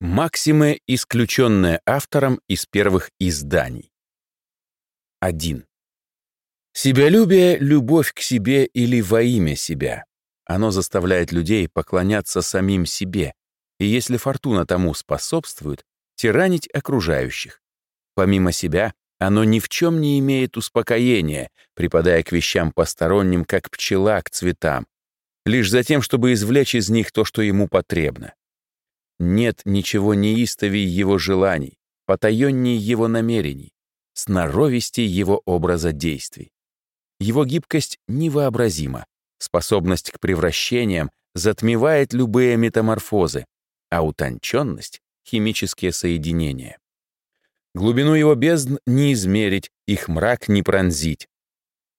Максимы, исключенные автором из первых изданий. 1. Себялюбие — любовь к себе или во имя себя. Оно заставляет людей поклоняться самим себе, и если фортуна тому способствует, тиранить окружающих. Помимо себя, оно ни в чем не имеет успокоения, припадая к вещам посторонним, как пчела к цветам, лишь за тем, чтобы извлечь из них то, что ему потребно. Нет ничего неистовей его желаний, потаенней его намерений, сноровистей его образа действий. Его гибкость невообразима, способность к превращениям затмевает любые метаморфозы, а утонченность — химические соединения. Глубину его бездн не измерить, их мрак не пронзить.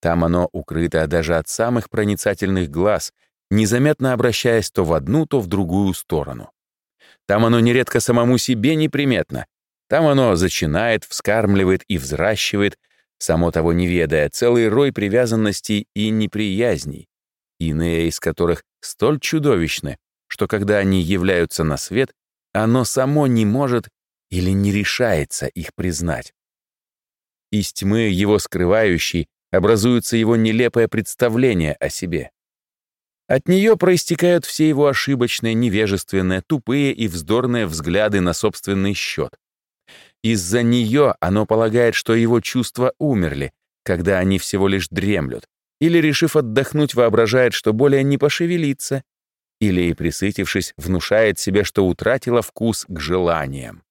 Там оно укрыто даже от самых проницательных глаз, незаметно обращаясь то в одну, то в другую сторону. Там оно нередко самому себе неприметно. Там оно зачинает, вскармливает и взращивает, само того не ведая, целый рой привязанностей и неприязней, иные из которых столь чудовищны, что когда они являются на свет, оно само не может или не решается их признать. Из тьмы его скрывающей образуется его нелепое представление о себе. От нее проистекают все его ошибочные, невежественные, тупые и вздорные взгляды на собственный счет. Из-за нее оно полагает, что его чувства умерли, когда они всего лишь дремлют, или, решив отдохнуть, воображает, что более не пошевелится, или, присытившись, внушает себе, что утратила вкус к желаниям.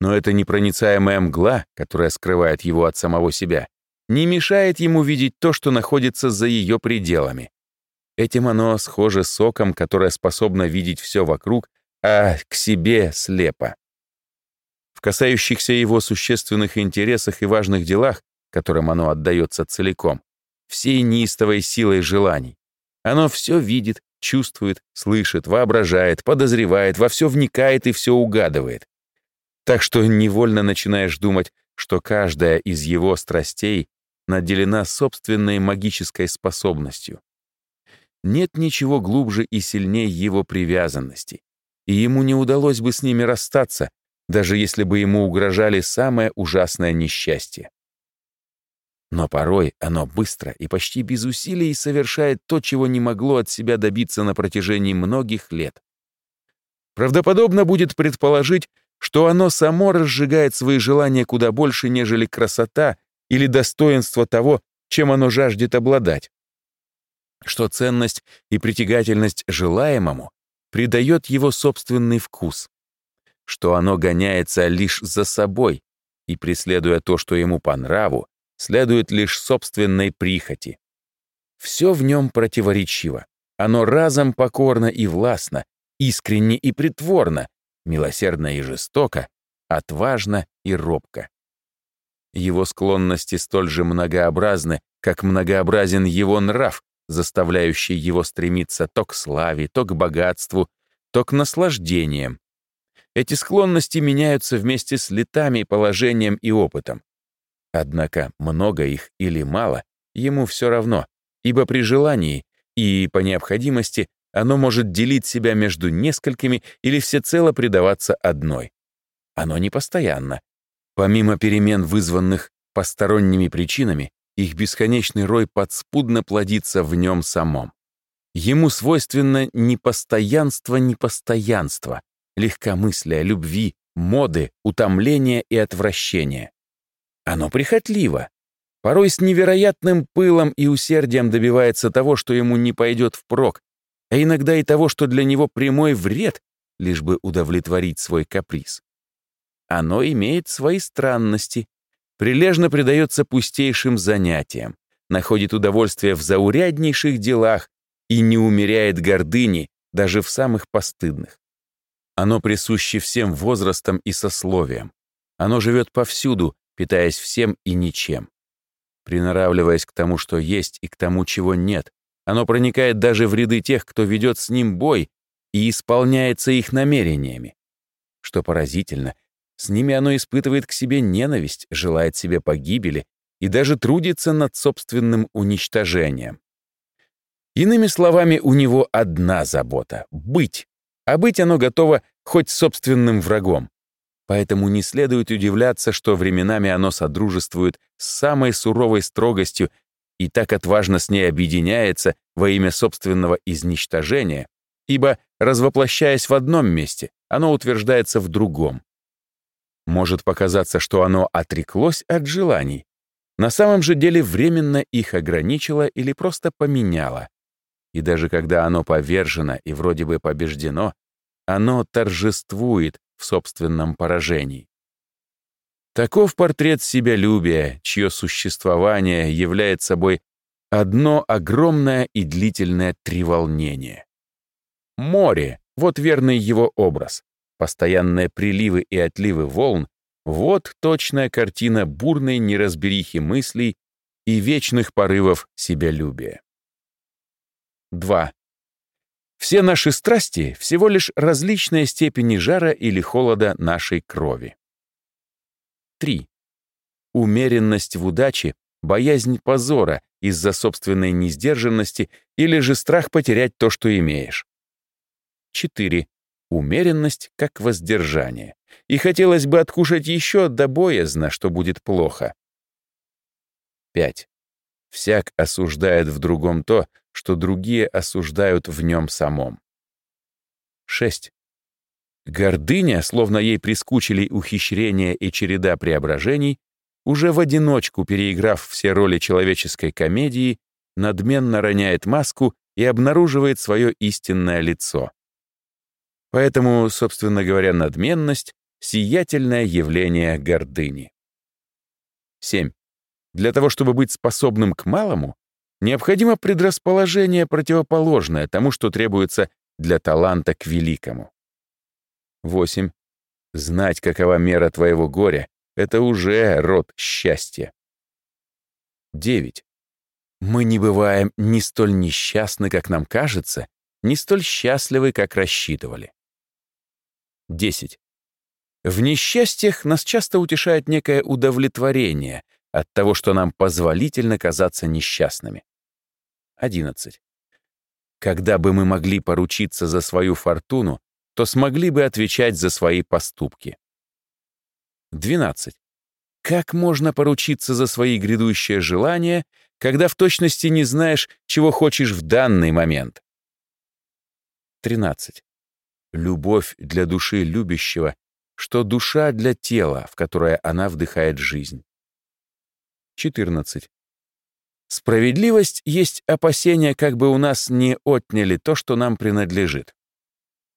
Но эта непроницаемая мгла, которая скрывает его от самого себя, не мешает ему видеть то, что находится за ее пределами. Этим оно схоже с соком, которое способно видеть все вокруг, а к себе слепо. В касающихся его существенных интересах и важных делах, которым оно отдается целиком, всей неистовой силой желаний, оно все видит, чувствует, слышит, воображает, подозревает, во все вникает и все угадывает. Так что невольно начинаешь думать, что каждая из его страстей наделена собственной магической способностью. Нет ничего глубже и сильнее его привязанности, и ему не удалось бы с ними расстаться, даже если бы ему угрожали самое ужасное несчастье. Но порой оно быстро и почти без усилий совершает то, чего не могло от себя добиться на протяжении многих лет. Правдоподобно будет предположить, что оно само разжигает свои желания куда больше, нежели красота или достоинство того, чем оно жаждет обладать что ценность и притягательность желаемому придает его собственный вкус, что оно гоняется лишь за собой и, преследуя то, что ему по нраву, следует лишь собственной прихоти. Все в нем противоречиво. Оно разом покорно и властно, искренне и притворно, милосердно и жестоко, отважно и робко. Его склонности столь же многообразны, как многообразен его нрав, заставляющий его стремиться то к славе, то к богатству, то к наслаждениям. Эти склонности меняются вместе с летами, положением и опытом. Однако много их или мало ему все равно, ибо при желании и по необходимости оно может делить себя между несколькими или всецело предаваться одной. Оно не постоянно. Помимо перемен, вызванных посторонними причинами, их бесконечный рой подспудно плодится в нем самом. Ему свойственно непостоянство непостоянство, легкомыслие, любви, моды, утомления и отвращения. Оно прихотливо. Порой с невероятным пылом и усердием добивается того, что ему не пойдет впрок, а иногда и того, что для него прямой вред, лишь бы удовлетворить свой каприз. Оно имеет свои странности, прилежно предается пустейшим занятиям, находит удовольствие в зауряднейших делах и не умеряет гордыни даже в самых постыдных. Оно присуще всем возрастам и сословиям. Оно живет повсюду, питаясь всем и ничем. Приноравливаясь к тому, что есть, и к тому, чего нет, оно проникает даже в ряды тех, кто ведет с ним бой, и исполняется их намерениями. Что поразительно, с ними оно испытывает к себе ненависть, желает себе погибели и даже трудится над собственным уничтожением. Иными словами, у него одна забота — быть. А быть оно готово хоть собственным врагом. Поэтому не следует удивляться, что временами оно содружествует с самой суровой строгостью и так отважно с ней объединяется во имя собственного изничтожения, ибо, развоплощаясь в одном месте, оно утверждается в другом. Может показаться, что оно отреклось от желаний. На самом же деле временно их ограничило или просто поменяло. И даже когда оно повержено и вроде бы побеждено, оно торжествует в собственном поражении. Таков портрет себялюбия, чье существование является собой одно огромное и длительное треволнение. Море — вот верный его образ. Постоянные приливы и отливы волн — вот точная картина бурной неразберихи мыслей и вечных порывов себялюбия. 2. Все наши страсти — всего лишь различные степени жара или холода нашей крови. 3. Умеренность в удаче — боязнь позора из-за собственной несдержанности или же страх потерять то, что имеешь. 4. Умеренность как воздержание. И хотелось бы откушать еще до боязно, что будет плохо. 5. Всяк осуждает в другом то, что другие осуждают в нем самом. 6. Гордыня, словно ей прискучили ухищрения и череда преображений, уже в одиночку переиграв все роли человеческой комедии, надменно роняет маску и обнаруживает свое истинное лицо. Поэтому, собственно говоря, надменность — сиятельное явление гордыни. 7. Для того, чтобы быть способным к малому, необходимо предрасположение, противоположное тому, что требуется для таланта к великому. 8. Знать, какова мера твоего горя — это уже род счастья. 9. Мы не бываем ни столь несчастны, как нам кажется, ни столь счастливы, как рассчитывали. 10. В несчастьях нас часто утешает некое удовлетворение от того, что нам позволительно казаться несчастными. 11. Когда бы мы могли поручиться за свою фортуну, то смогли бы отвечать за свои поступки. 12. Как можно поручиться за свои грядущие желания, когда в точности не знаешь, чего хочешь в данный момент? 13 любовь для души любящего, что душа для тела, в которое она вдыхает жизнь. 14. Справедливость есть опасение, как бы у нас не отняли то, что нам принадлежит.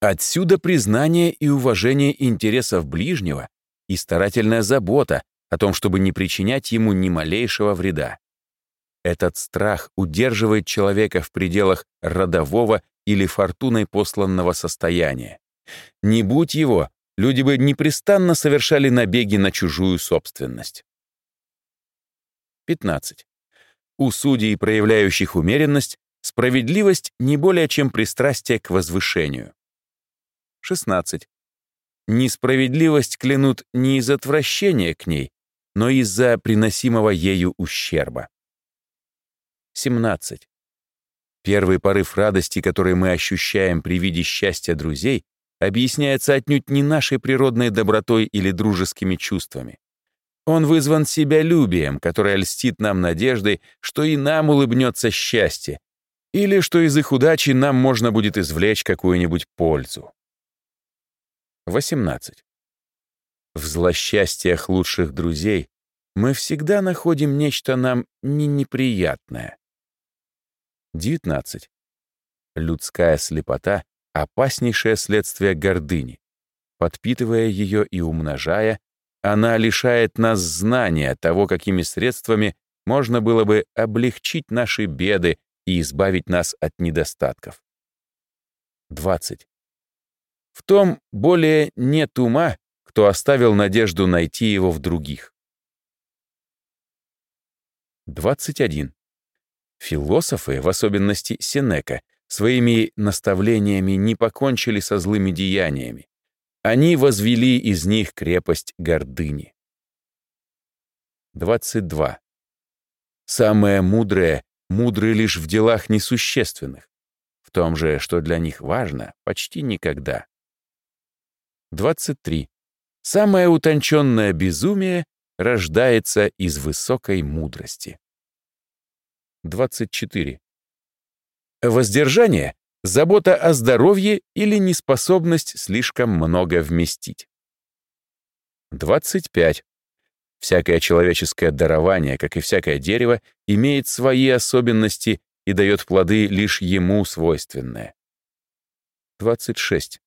Отсюда признание и уважение интересов ближнего и старательная забота о том, чтобы не причинять ему ни малейшего вреда. Этот страх удерживает человека в пределах родового или фортуной посланного состояния. Не будь его, люди бы непрестанно совершали набеги на чужую собственность. 15. У судей, проявляющих умеренность, справедливость не более чем пристрастие к возвышению. 16. Несправедливость клянут не из отвращения к ней, но из-за приносимого ею ущерба. 17. Первый порыв радости, который мы ощущаем при виде счастья друзей, объясняется отнюдь не нашей природной добротой или дружескими чувствами. Он вызван себялюбием, которое льстит нам надеждой, что и нам улыбнется счастье, или что из их удачи нам можно будет извлечь какую-нибудь пользу. 18. В злосчастьях лучших друзей мы всегда находим нечто нам не неприятное. 19. Людская слепота — опаснейшее следствие гордыни. Подпитывая ее и умножая, она лишает нас знания того, какими средствами можно было бы облегчить наши беды и избавить нас от недостатков. 20. В том более нет ума, кто оставил надежду найти его в других. 21. Философы, в особенности Сенека, своими наставлениями не покончили со злыми деяниями. Они возвели из них крепость гордыни. 22. Самое мудрое мудры лишь в делах несущественных, в том же, что для них важно, почти никогда. 23. Самое утонченное безумие рождается из высокой мудрости. 24. Воздержание — забота о здоровье или неспособность слишком много вместить. 25. Всякое человеческое дарование, как и всякое дерево, имеет свои особенности и дает плоды лишь ему свойственные. 26.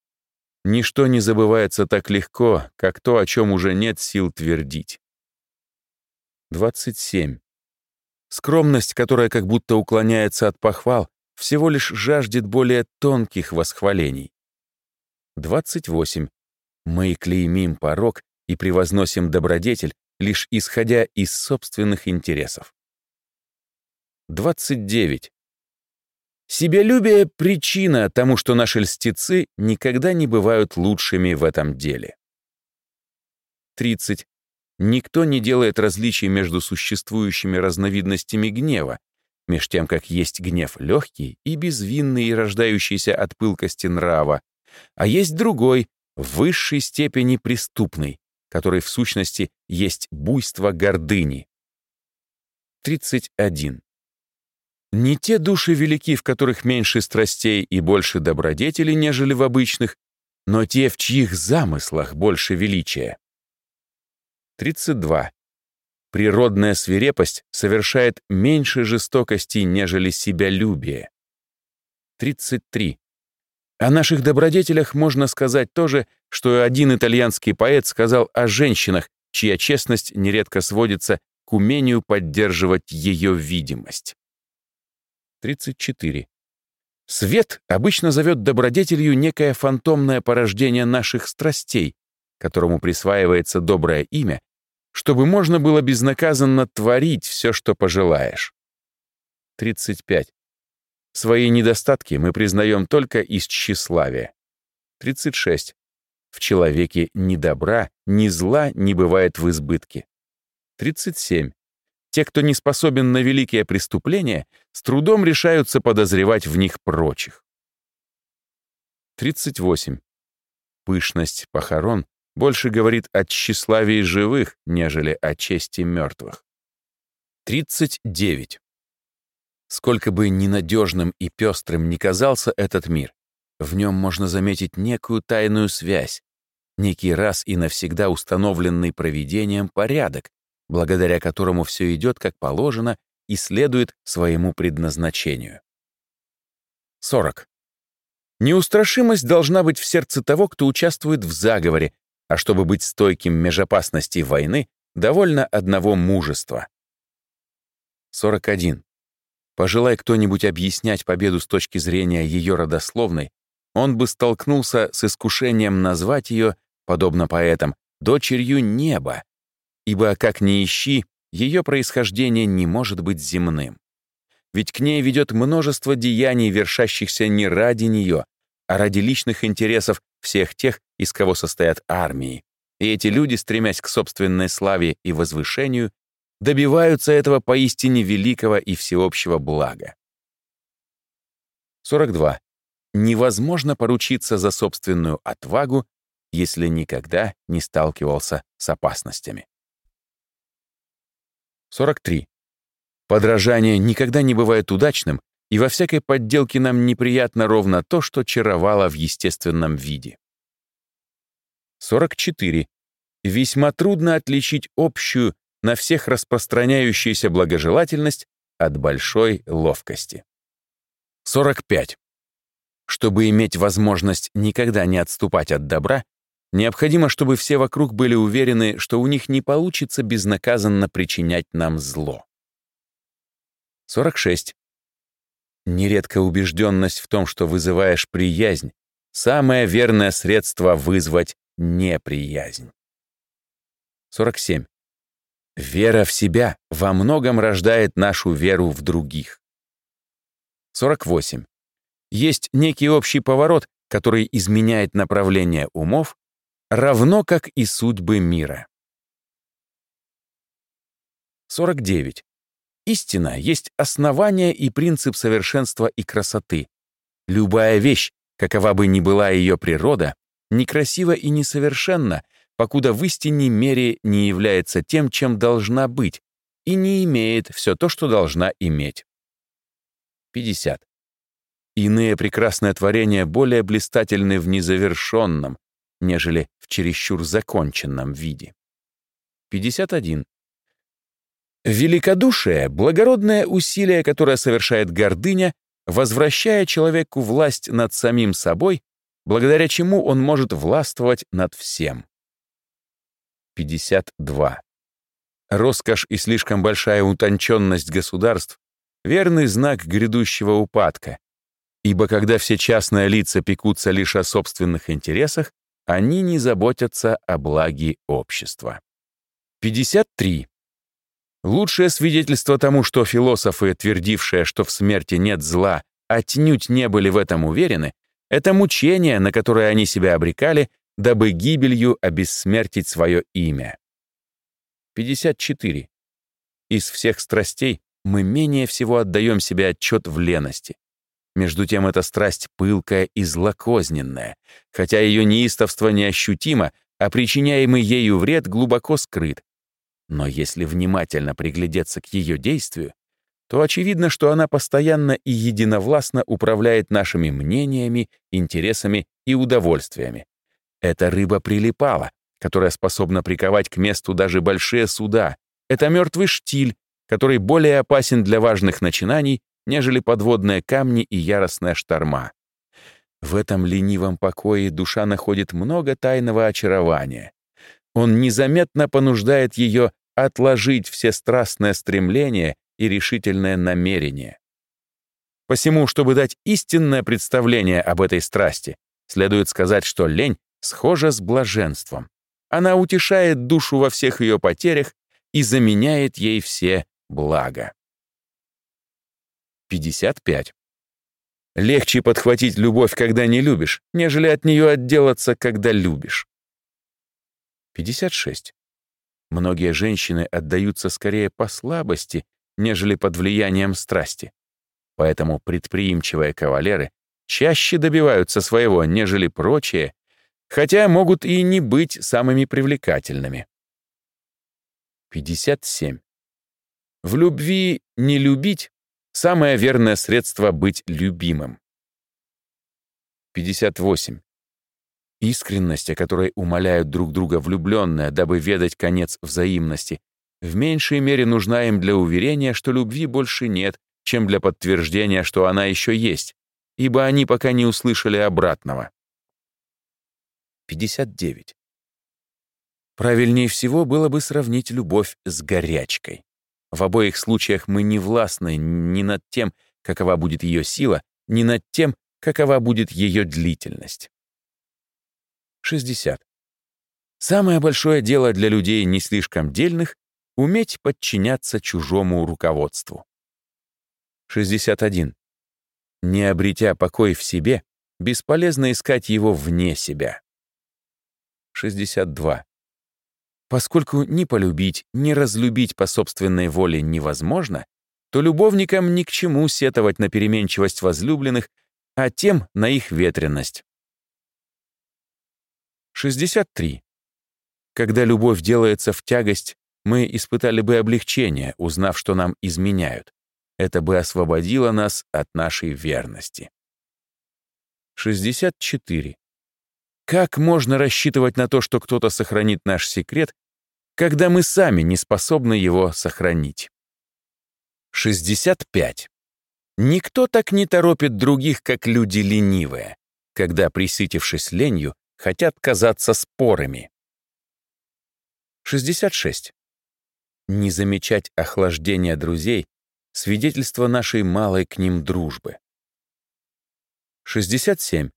Ничто не забывается так легко, как то, о чем уже нет сил твердить. 27. Скромность, которая как будто уклоняется от похвал, всего лишь жаждет более тонких восхвалений. 28. Мы клеймим порог и превозносим добродетель, лишь исходя из собственных интересов. 29. Себялюбие — причина тому, что наши льстецы никогда не бывают лучшими в этом деле. 30. Никто не делает различий между существующими разновидностями гнева, меж тем, как есть гнев легкий и безвинный рождающийся от пылкости нрава, а есть другой, в высшей степени преступный, который в сущности есть буйство гордыни. 31. Не те души велики, в которых меньше страстей и больше добродетели, нежели в обычных, но те, в чьих замыслах больше величия. 32. Природная свирепость совершает меньше жестокости, нежели себялюбие. 33. О наших добродетелях можно сказать то же, что один итальянский поэт сказал о женщинах, чья честность нередко сводится к умению поддерживать ее видимость. 34. Свет обычно зовет добродетелью некое фантомное порождение наших страстей, которому присваивается доброе имя, чтобы можно было безнаказанно творить все, что пожелаешь. 35. Свои недостатки мы признаем только из тщеславия. 36. В человеке ни добра, ни зла не бывает в избытке. 37. Те, кто не способен на великие преступления, с трудом решаются подозревать в них прочих. 38. Пышность похорон больше говорит о тщеславии живых, нежели о чести мертвых. 39. Сколько бы ненадежным и пестрым ни казался этот мир, в нем можно заметить некую тайную связь, некий раз и навсегда установленный провидением порядок, благодаря которому все идет как положено и следует своему предназначению. 40. Неустрашимость должна быть в сердце того, кто участвует в заговоре, а чтобы быть стойким межопасности войны, довольно одного мужества. 41. Пожелай кто-нибудь объяснять победу с точки зрения ее родословной, он бы столкнулся с искушением назвать ее, подобно поэтам, дочерью неба, ибо, как ни ищи, ее происхождение не может быть земным. Ведь к ней ведет множество деяний, вершащихся не ради нее, а ради личных интересов всех тех, из кого состоят армии. И эти люди, стремясь к собственной славе и возвышению, добиваются этого поистине великого и всеобщего блага. 42. Невозможно поручиться за собственную отвагу, если никогда не сталкивался с опасностями. 43. Подражание никогда не бывает удачным, и во всякой подделке нам неприятно ровно то, что чаровало в естественном виде. 44. Весьма трудно отличить общую, на всех распространяющуюся благожелательность от большой ловкости. 45. Чтобы иметь возможность никогда не отступать от добра, необходимо, чтобы все вокруг были уверены, что у них не получится безнаказанно причинять нам зло. 46. Нередко убежденность в том, что вызываешь приязнь, самое верное средство вызвать неприязнь. 47. Вера в себя во многом рождает нашу веру в других. 48. Есть некий общий поворот, который изменяет направление умов, равно как и судьбы мира. 49. Истина есть основание и принцип совершенства и красоты. Любая вещь, какова бы ни была ее природа, некрасива и несовершенна, покуда в истинной мере не является тем, чем должна быть, и не имеет все то, что должна иметь. 50. Иные прекрасные творения более блистательны в незавершенном, нежели в чересчур законченном виде. 51. Великодушие — благородное усилие, которое совершает гордыня, возвращая человеку власть над самим собой, благодаря чему он может властвовать над всем. 52. Роскошь и слишком большая утонченность государств — верный знак грядущего упадка, ибо когда все частные лица пекутся лишь о собственных интересах, они не заботятся о благе общества. 53. Лучшее свидетельство тому, что философы, твердившие, что в смерти нет зла, отнюдь не были в этом уверены, это мучение, на которое они себя обрекали, дабы гибелью обессмертить свое имя. 54. Из всех страстей мы менее всего отдаем себе отчет в лености. Между тем эта страсть пылкая и злокозненная, хотя ее неистовство неощутимо, а причиняемый ею вред глубоко скрыт. Но если внимательно приглядеться к ее действию, то очевидно, что она постоянно и единовластно управляет нашими мнениями, интересами и удовольствиями. Эта рыба прилипала, которая способна приковать к месту даже большие суда. Это мертвый штиль, который более опасен для важных начинаний, нежели подводные камни и яростная шторма. В этом ленивом покое душа находит много тайного очарования. Он незаметно понуждает ее отложить все страстные стремления и решительное намерение. Посему, чтобы дать истинное представление об этой страсти, следует сказать, что лень схожа с блаженством. Она утешает душу во всех ее потерях и заменяет ей все блага. 55. Легче подхватить любовь, когда не любишь, нежели от нее отделаться, когда любишь. 56. Многие женщины отдаются скорее по слабости, нежели под влиянием страсти. Поэтому предприимчивые кавалеры чаще добиваются своего, нежели прочие, хотя могут и не быть самыми привлекательными. 57. В любви не любить Самое верное средство быть любимым. 58. Искренность, о которой умоляют друг друга влюбленные, дабы ведать конец взаимности, в меньшей мере нужна им для уверения, что любви больше нет, чем для подтверждения, что она еще есть, ибо они пока не услышали обратного. 59. Правильнее всего было бы сравнить любовь с горячкой. В обоих случаях мы не властны ни над тем, какова будет ее сила, ни над тем, какова будет ее длительность. 60. Самое большое дело для людей не слишком дельных — уметь подчиняться чужому руководству. 61. Не обретя покой в себе, бесполезно искать его вне себя. 62. Поскольку ни полюбить, ни разлюбить по собственной воле невозможно, то любовникам ни к чему сетовать на переменчивость возлюбленных, а тем на их ветренность. 63. Когда любовь делается в тягость, мы испытали бы облегчение, узнав, что нам изменяют. Это бы освободило нас от нашей верности. 64. Как можно рассчитывать на то, что кто-то сохранит наш секрет, когда мы сами не способны его сохранить. 65. Никто так не торопит других, как люди ленивые, когда, присытившись ленью, хотят казаться спорами. 66. Не замечать охлаждения друзей — свидетельство нашей малой к ним дружбы. 67.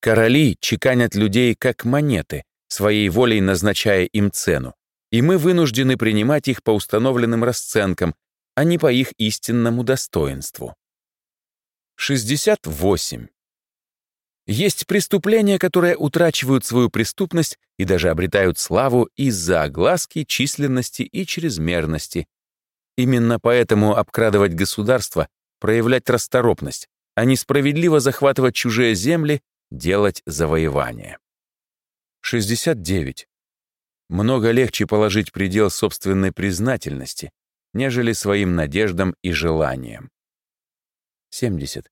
Короли чеканят людей как монеты, своей волей назначая им цену и мы вынуждены принимать их по установленным расценкам, а не по их истинному достоинству. 68. Есть преступления, которые утрачивают свою преступность и даже обретают славу из-за огласки, численности и чрезмерности. Именно поэтому обкрадывать государство, проявлять расторопность, а несправедливо захватывать чужие земли, делать завоевания. 69. Много легче положить предел собственной признательности, нежели своим надеждам и желаниям. 70.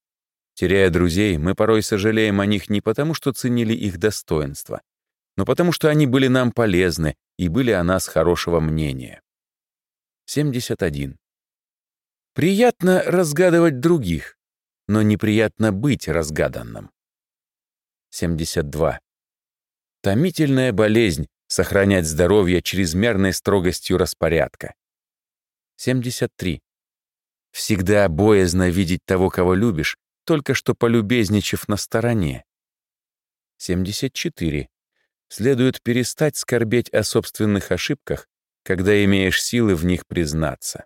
Теряя друзей, мы порой сожалеем о них не потому, что ценили их достоинства, но потому что они были нам полезны и были о нас хорошего мнения. 71. Приятно разгадывать других, но неприятно быть разгаданным. 72. Томительная болезнь — сохранять здоровье чрезмерной строгостью распорядка. 73. Всегда боязно видеть того, кого любишь, только что полюбезничав на стороне. 74. Следует перестать скорбеть о собственных ошибках, когда имеешь силы в них признаться.